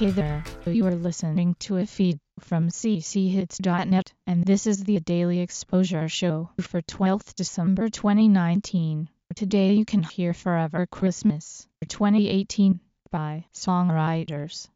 Hey there, you are listening to a feed from cchits.net, and this is the Daily Exposure Show for 12th December 2019. Today you can hear Forever Christmas 2018 by songwriters.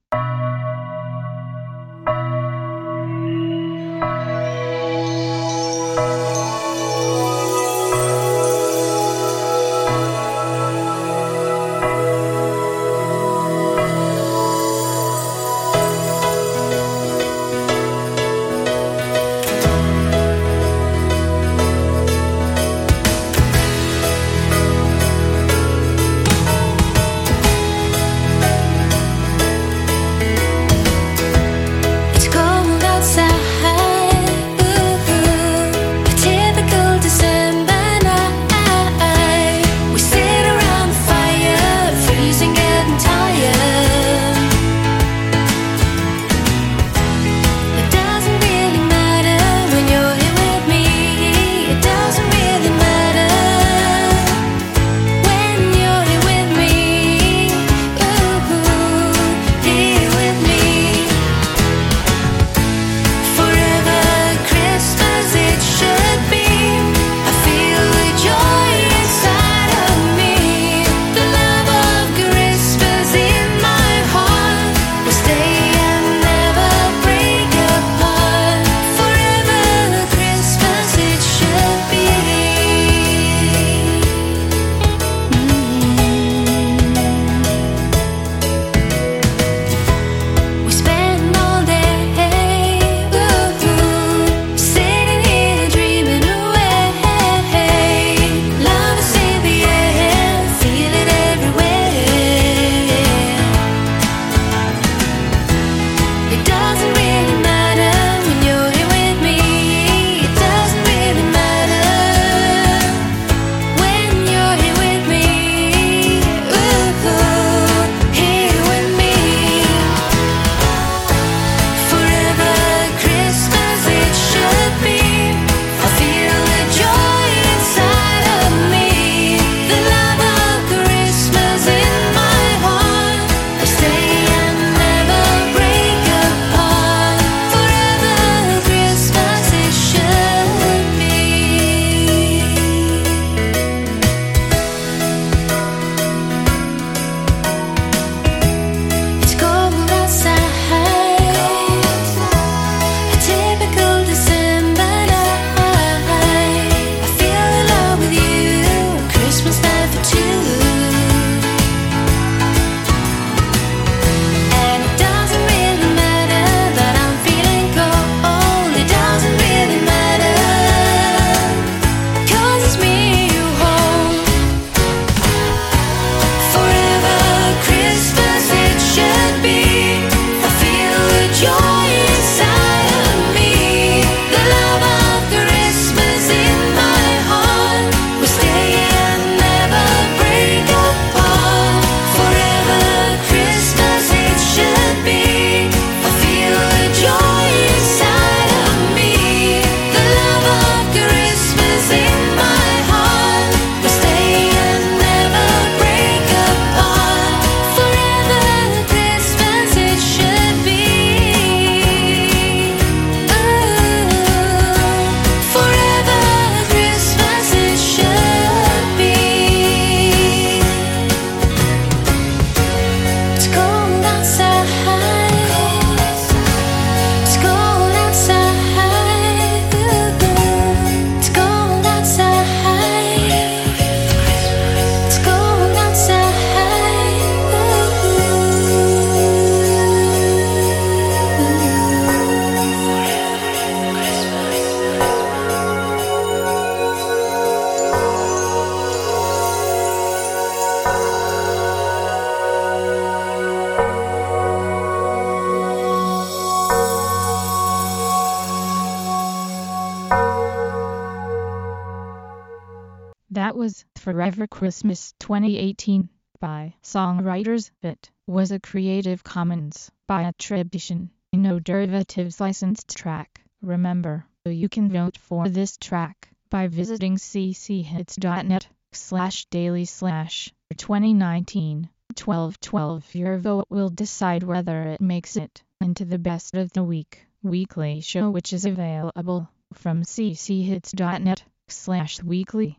That was Forever Christmas 2018 by Songwriters. It was a Creative Commons by attribution, no derivatives licensed track. Remember, you can vote for this track by visiting cchits.net slash daily slash 2019 12 Your vote will decide whether it makes it into the best of the week weekly show which is available from cchits.net slash weekly.